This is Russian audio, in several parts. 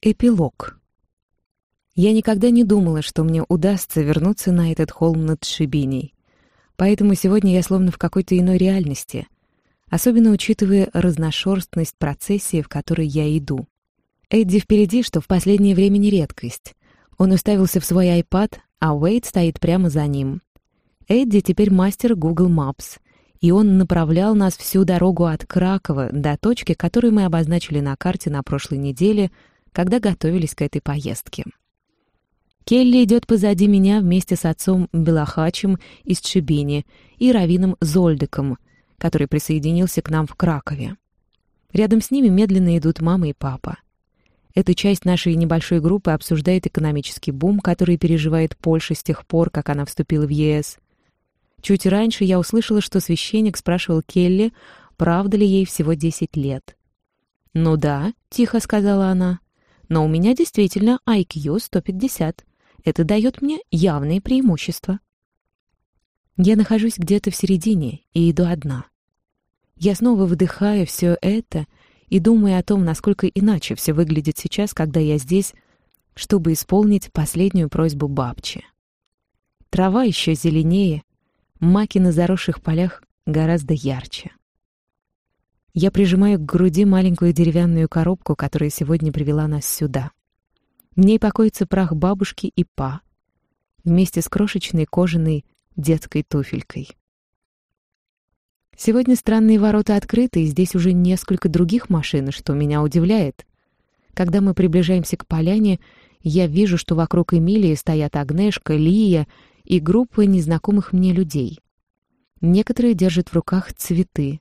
Эпилог. Я никогда не думала, что мне удастся вернуться на этот холм над Шибиней. Поэтому сегодня я словно в какой-то иной реальности, особенно учитывая разношерстность процессии, в которой я иду. Эдди впереди, что в последнее время не редкость. Он уставился в свой iPad, а Уэйд стоит прямо за ним. Эдди теперь мастер Google Maps, и он направлял нас всю дорогу от Кракова до точки, которую мы обозначили на карте на прошлой неделе — когда готовились к этой поездке. Келли идет позади меня вместе с отцом Белахачем из Чебини и Равином Зольдеком, который присоединился к нам в Кракове. Рядом с ними медленно идут мама и папа. Эту часть нашей небольшой группы обсуждает экономический бум, который переживает Польша с тех пор, как она вступила в ЕС. Чуть раньше я услышала, что священник спрашивал Келли, правда ли ей всего 10 лет. «Ну да», — тихо сказала она, но у меня действительно IQ 150. Это дает мне явные преимущества. Я нахожусь где-то в середине и иду одна. Я снова выдыхаю все это и думаю о том, насколько иначе все выглядит сейчас, когда я здесь, чтобы исполнить последнюю просьбу бабчи. Трава еще зеленее, маки на заросших полях гораздо ярче. Я прижимаю к груди маленькую деревянную коробку, которая сегодня привела нас сюда. В ней покоится прах бабушки и па, вместе с крошечной кожаной детской туфелькой. Сегодня странные ворота открыты, и здесь уже несколько других машин, что меня удивляет. Когда мы приближаемся к поляне, я вижу, что вокруг Эмилии стоят Агнешка, Лия и группа незнакомых мне людей. Некоторые держат в руках цветы,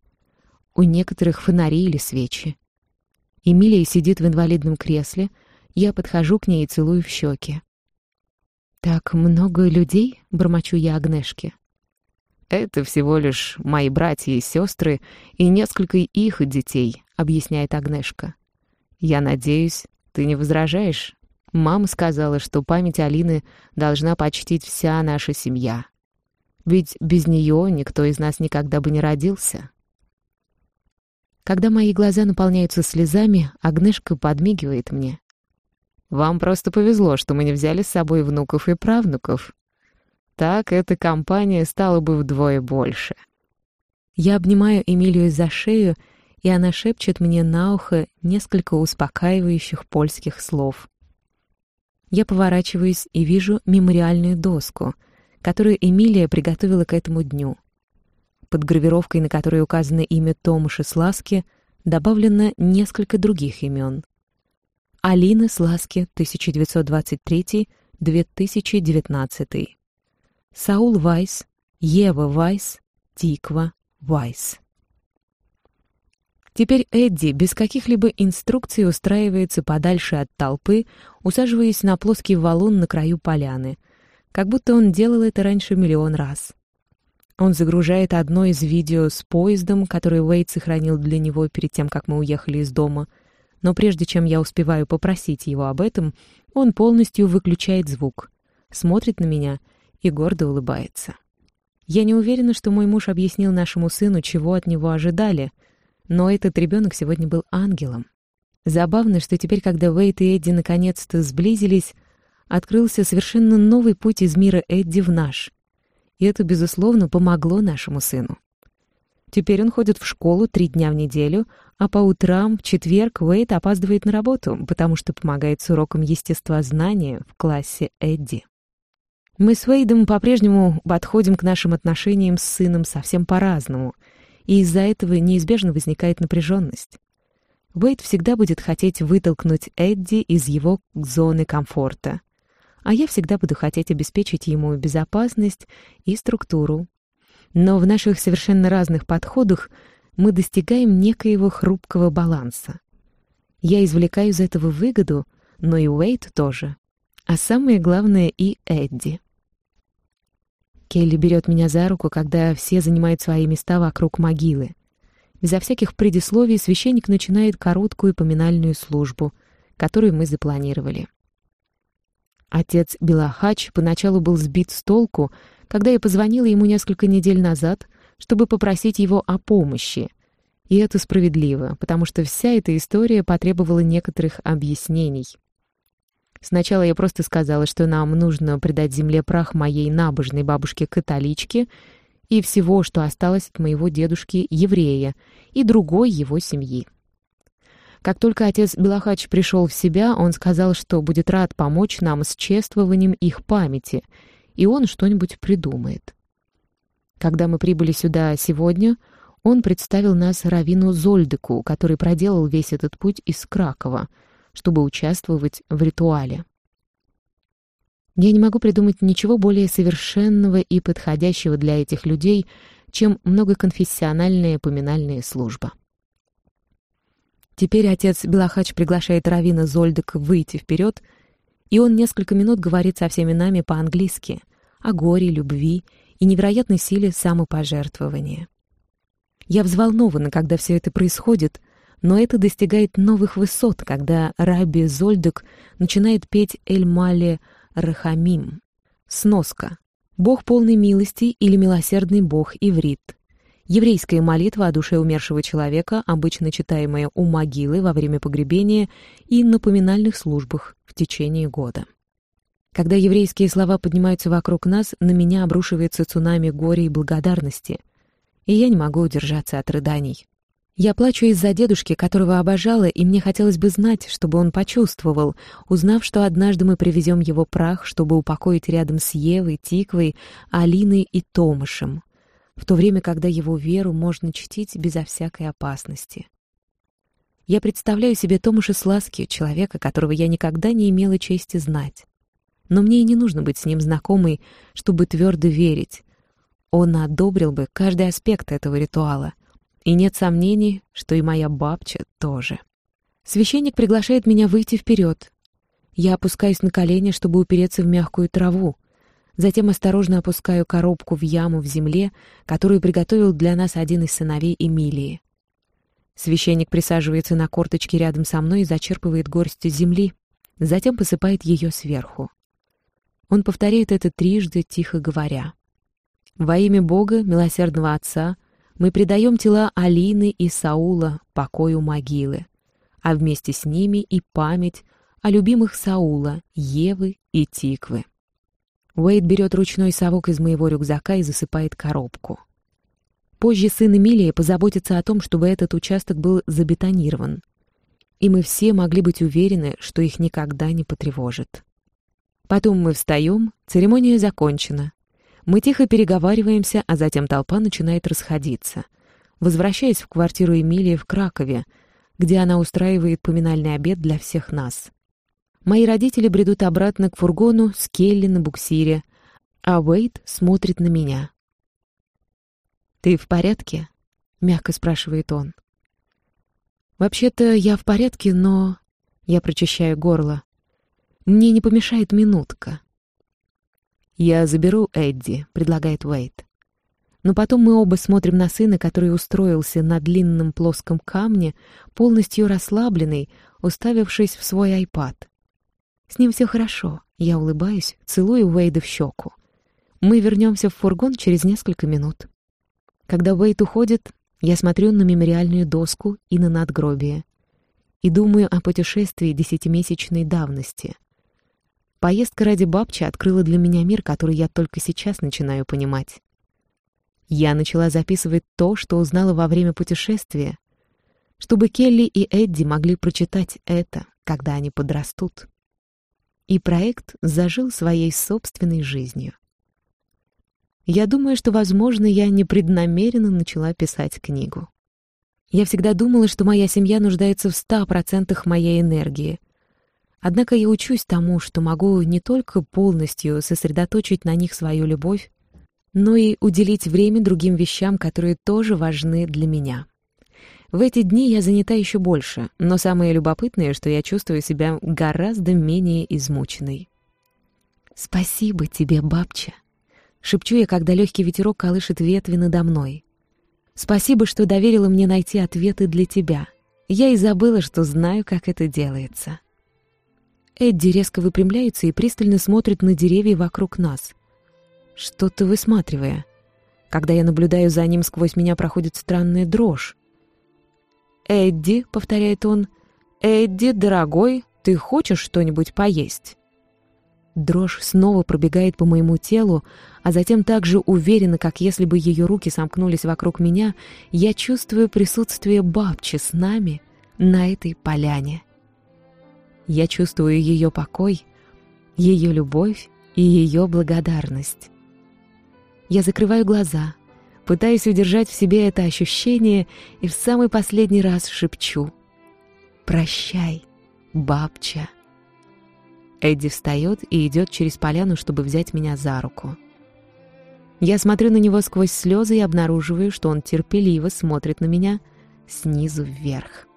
у некоторых фонари или свечи. Эмилия сидит в инвалидном кресле, я подхожу к ней и целую в щеки. «Так много людей?» — бормочу я Агнешке. «Это всего лишь мои братья и сестры и несколько их детей», — объясняет Агнешка. «Я надеюсь, ты не возражаешь? Мама сказала, что память Алины должна почтить вся наша семья. Ведь без нее никто из нас никогда бы не родился». Когда мои глаза наполняются слезами, Агнешка подмигивает мне. «Вам просто повезло, что мы не взяли с собой внуков и правнуков. Так эта компания стала бы вдвое больше». Я обнимаю Эмилию за шею, и она шепчет мне на ухо несколько успокаивающих польских слов. Я поворачиваюсь и вижу мемориальную доску, которую Эмилия приготовила к этому дню — под гравировкой, на которой указано имя Томаша Сласки, добавлено несколько других имен. Алина Сласки, 1923-2019. Саул Вайс, Ева Вайс, Тиква Вайс. Теперь Эдди без каких-либо инструкций устраивается подальше от толпы, усаживаясь на плоский валун на краю поляны, как будто он делал это раньше миллион раз. Он загружает одно из видео с поездом, который Уэйд сохранил для него перед тем, как мы уехали из дома. Но прежде чем я успеваю попросить его об этом, он полностью выключает звук, смотрит на меня и гордо улыбается. Я не уверена, что мой муж объяснил нашему сыну, чего от него ожидали, но этот ребенок сегодня был ангелом. Забавно, что теперь, когда Уэйд и Эдди наконец-то сблизились, открылся совершенно новый путь из мира Эдди в наш — и это, безусловно, помогло нашему сыну. Теперь он ходит в школу три дня в неделю, а по утрам в четверг Уэйт опаздывает на работу, потому что помогает с уроком естествознания в классе Эдди. Мы с Уэйдом по-прежнему подходим к нашим отношениям с сыном совсем по-разному, и из-за этого неизбежно возникает напряженность. Уэйд всегда будет хотеть вытолкнуть Эдди из его зоны комфорта, а я всегда буду хотеть обеспечить ему безопасность и структуру. Но в наших совершенно разных подходах мы достигаем некоего хрупкого баланса. Я извлекаю из этого выгоду, но и Уэйт тоже. А самое главное и Эдди. Келли берет меня за руку, когда все занимают свои места вокруг могилы. Безо всяких предисловий священник начинает короткую поминальную службу, которую мы запланировали. Отец Белахач поначалу был сбит с толку, когда я позвонила ему несколько недель назад, чтобы попросить его о помощи. И это справедливо, потому что вся эта история потребовала некоторых объяснений. Сначала я просто сказала, что нам нужно предать земле прах моей набожной бабушке-католичке и всего, что осталось от моего дедушки-еврея и другой его семьи. Как только отец Белахач пришел в себя, он сказал, что будет рад помочь нам с чествованием их памяти, и он что-нибудь придумает. Когда мы прибыли сюда сегодня, он представил нас Равину Зольдеку, который проделал весь этот путь из Кракова, чтобы участвовать в ритуале. Я не могу придумать ничего более совершенного и подходящего для этих людей, чем многоконфессиональная поминальная служба. Теперь отец Белахач приглашает Равина Зольдек выйти вперед, и он несколько минут говорит со всеми нами по-английски о горе, любви и невероятной силе самопожертвования. Я взволнована, когда все это происходит, но это достигает новых высот, когда Раби Зольдек начинает петь «Эль-Мале Рахамим» — сноска. Бог полной милости или милосердный Бог иврит. Еврейская молитва о душе умершего человека, обычно читаемая у могилы во время погребения и на поминальных службах в течение года. Когда еврейские слова поднимаются вокруг нас, на меня обрушивается цунами горя и благодарности, и я не могу удержаться от рыданий. Я плачу из-за дедушки, которого обожала, и мне хотелось бы знать, чтобы он почувствовал, узнав, что однажды мы привезем его прах, чтобы упокоить рядом с Евой, Тиквой, Алиной и Томышем, в то время, когда его веру можно чтить безо всякой опасности. Я представляю себе Томаша Сласки, человека, которого я никогда не имела чести знать. Но мне и не нужно быть с ним знакомой, чтобы твердо верить. Он одобрил бы каждый аспект этого ритуала. И нет сомнений, что и моя бабча тоже. Священник приглашает меня выйти вперед. Я опускаюсь на колени, чтобы упереться в мягкую траву, Затем осторожно опускаю коробку в яму в земле, которую приготовил для нас один из сыновей Эмилии. Священник присаживается на корточки рядом со мной и зачерпывает горсть земли, затем посыпает ее сверху. Он повторяет это трижды, тихо говоря. «Во имя Бога, милосердного Отца, мы предаем тела Алины и Саула покою могилы, а вместе с ними и память о любимых Саула, Евы и Тиквы». Уэйд берет ручной совок из моего рюкзака и засыпает коробку. Позже сын Эмилии позаботится о том, чтобы этот участок был забетонирован. И мы все могли быть уверены, что их никогда не потревожит. Потом мы встаем, церемония закончена. Мы тихо переговариваемся, а затем толпа начинает расходиться, возвращаясь в квартиру Эмилии в Кракове, где она устраивает поминальный обед для всех нас. Мои родители бредут обратно к фургону с Келли на буксире, а Уэйд смотрит на меня. «Ты в порядке?» — мягко спрашивает он. «Вообще-то я в порядке, но...» Я прочищаю горло. «Мне не помешает минутка». «Я заберу Эдди», — предлагает Уэйд. Но потом мы оба смотрим на сына, который устроился на длинном плоском камне, полностью расслабленный, уставившись в свой айпад. С ним все хорошо. Я улыбаюсь, целую Уэйда в щеку. Мы вернемся в фургон через несколько минут. Когда Уэйд уходит, я смотрю на мемориальную доску и на надгробие. И думаю о путешествии десятимесячной давности. Поездка ради бабчи открыла для меня мир, который я только сейчас начинаю понимать. Я начала записывать то, что узнала во время путешествия, чтобы Келли и Эдди могли прочитать это, когда они подрастут и проект зажил своей собственной жизнью. Я думаю, что, возможно, я непреднамеренно начала писать книгу. Я всегда думала, что моя семья нуждается в ста процентах моей энергии. Однако я учусь тому, что могу не только полностью сосредоточить на них свою любовь, но и уделить время другим вещам, которые тоже важны для меня. В эти дни я занята еще больше, но самое любопытное, что я чувствую себя гораздо менее измученной. «Спасибо тебе, бабча!» — шепчу я, когда легкий ветерок колышет ветви надо мной. «Спасибо, что доверила мне найти ответы для тебя. Я и забыла, что знаю, как это делается». Эдди резко выпрямляется и пристально смотрит на деревья вокруг нас. Что-то высматривая. Когда я наблюдаю за ним, сквозь меня проходит странная дрожь. «Эдди», — повторяет он, — «Эдди, дорогой, ты хочешь что-нибудь поесть?» Дрожь снова пробегает по моему телу, а затем так же уверенно, как если бы ее руки сомкнулись вокруг меня, я чувствую присутствие бабчи с нами на этой поляне. Я чувствую ее покой, ее любовь и ее благодарность. Я закрываю глаза, пытаюсь удержать в себе это ощущение и в самый последний раз шепчу «Прощай, бабча». Эдди встает и идет через поляну, чтобы взять меня за руку. Я смотрю на него сквозь слезы и обнаруживаю, что он терпеливо смотрит на меня снизу вверх.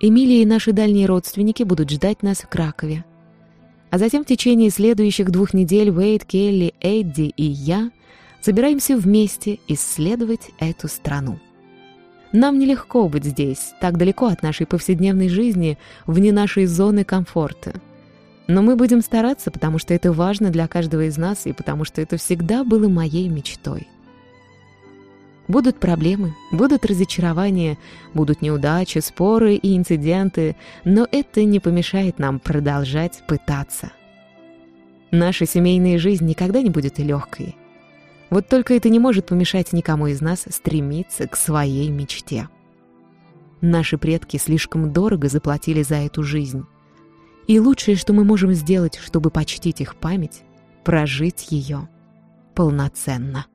Эмилия и наши дальние родственники будут ждать нас в Кракове. А затем в течение следующих двух недель Уэйд, Келли, Эдди и я собираемся вместе исследовать эту страну. Нам нелегко быть здесь, так далеко от нашей повседневной жизни, вне нашей зоны комфорта — но мы будем стараться, потому что это важно для каждого из нас и потому что это всегда было моей мечтой. Будут проблемы, будут разочарования, будут неудачи, споры и инциденты, но это не помешает нам продолжать пытаться. Наша семейная жизнь никогда не будет легкой. Вот только это не может помешать никому из нас стремиться к своей мечте. Наши предки слишком дорого заплатили за эту жизнь. И лучшее, что мы можем сделать, чтобы почтить их память, прожить ее полноценно.